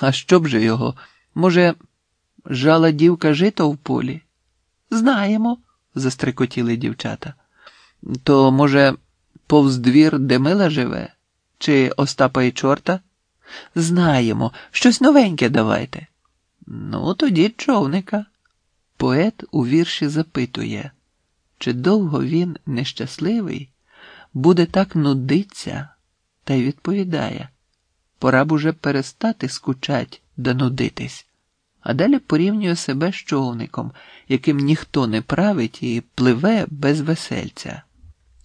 А що б же його? Може, жала дівка жито в полі? Знаємо, застрикотіли дівчата. То, може, повз двір, де мила живе? Чи Остапа і чорта? Знаємо, щось новеньке давайте. Ну, тоді човника. Поет у вірші запитує, чи довго він нещасливий, буде так нудиться, та й відповідає пора б уже перестати скучать да нудитись, а далі порівнює себе з човником, яким ніхто не править і пливе без весельця.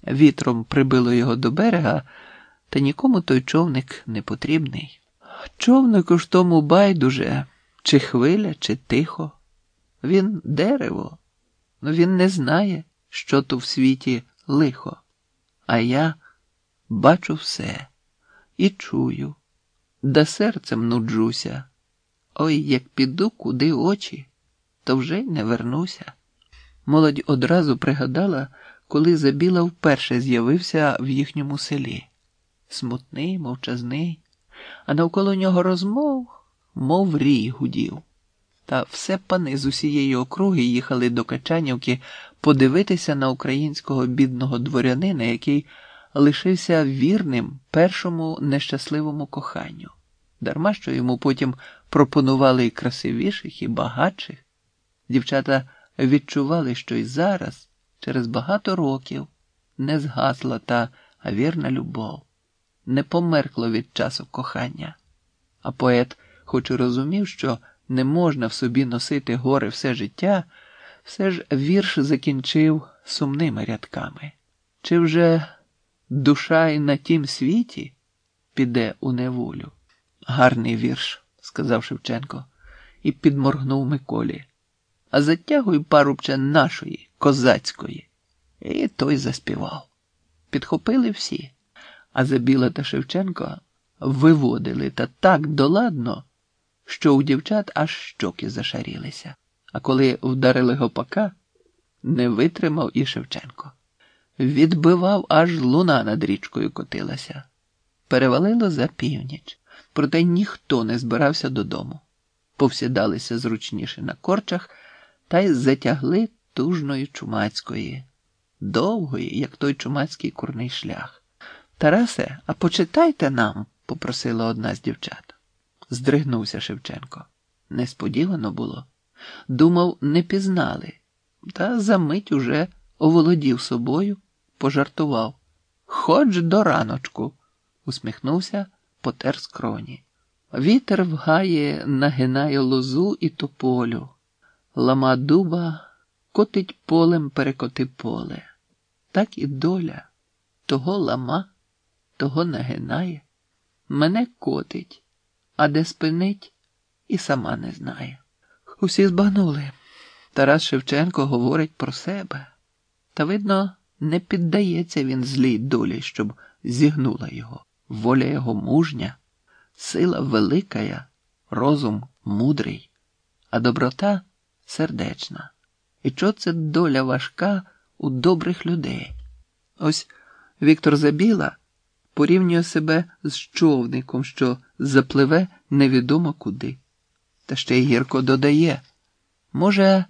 Вітром прибило його до берега, та нікому той човник не потрібний. Човнику ж тому байдуже, чи хвиля, чи тихо. Він дерево, но він не знає, що то в світі лихо. А я бачу все і чую, да серцем нуджуся. Ой, як піду куди очі, то вже й не вернуся. Молодь одразу пригадала, коли Забіла вперше з'явився в їхньому селі. Смутний, мовчазний, а навколо нього розмов, мов рій гудів. Та все пани з усієї округи їхали до Качанівки подивитися на українського бідного дворянина, який лишився вірним першому нещасливому коханню, дарма що йому потім пропонували і красивіших, і багатших. Дівчата відчували, що й зараз, через багато років, не згасла та вірна любов, не померкло від часу кохання. А поет, хоч і розумів, що не можна в собі носити гори все життя, все ж вірш закінчив сумними рядками. Чи вже душа й на тім світі піде у неволю? Гарний вірш, сказав Шевченко і підморгнув Миколі. А затягуй парубче нашої, козацької. І той заспівав. Підхопили всі, а Забіла та Шевченко виводили та так доладно що у дівчат аж щоки зашарілися. А коли вдарили гопака, не витримав і Шевченко. Відбивав, аж луна над річкою котилася. Перевалило за північ, проте ніхто не збирався додому. Повсідалися зручніше на корчах та й затягли тужної чумацької, довгої, як той чумацький курний шлях. Тарасе, а почитайте нам, попросила одна з дівчат здригнувся Шевченко. Несподівано було. Думав, не пізнали, та за мить уже оволодів собою, пожартував. Хоч до раночку, усміхнувся, потер скроні. Вітер вгає, нагинає лозу і тополю. Лама дуба котить полем перекоти поле. Так і доля того лама, того нагинає, мене котить а де спинить, і сама не знає. Усі збагнули. Тарас Шевченко говорить про себе, та, видно, не піддається він злій долі, щоб зігнула його. Воля його мужня, сила великая, розум мудрий, а доброта сердечна. І що це доля важка у добрих людей? Ось Віктор Забіла порівнює себе з човником, що запливе невідомо куди. Та ще й гірко додає може,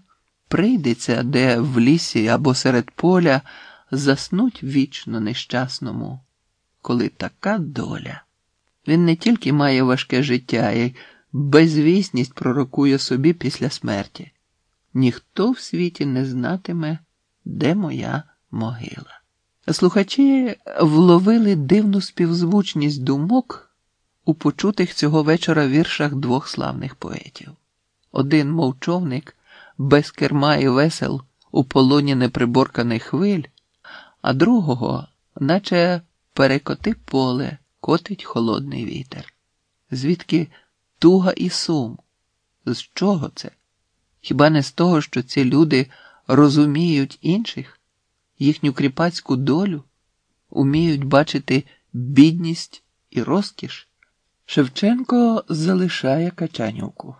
прийдеться де в лісі або серед поля заснуть вічно нещасному, коли така доля. Він не тільки має важке життя, і безвісність пророкує собі після смерті. Ніхто в світі не знатиме, де моя могила. Слухачі вловили дивну співзвучність думок у почутих цього вечора віршах двох славних поетів. Один мовчовник, без керма і весел у полоні неприборканих хвиль, а другого, наче перекоти поле, котить холодний вітер. Звідки туга і сум? З чого це? Хіба не з того, що ці люди розуміють інших? їхню кріпацьку долю, уміють бачити бідність і розкіш. Шевченко залишає Качанівку.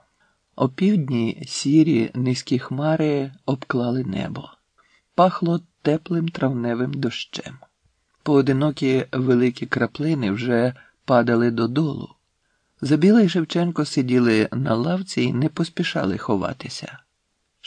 Опівдні сірі низькі хмари обклали небо, пахло теплим травневим дощем. Поодинокі великі краплини вже падали додолу. Забіла і Шевченко сиділи на лавці і не поспішали ховатися.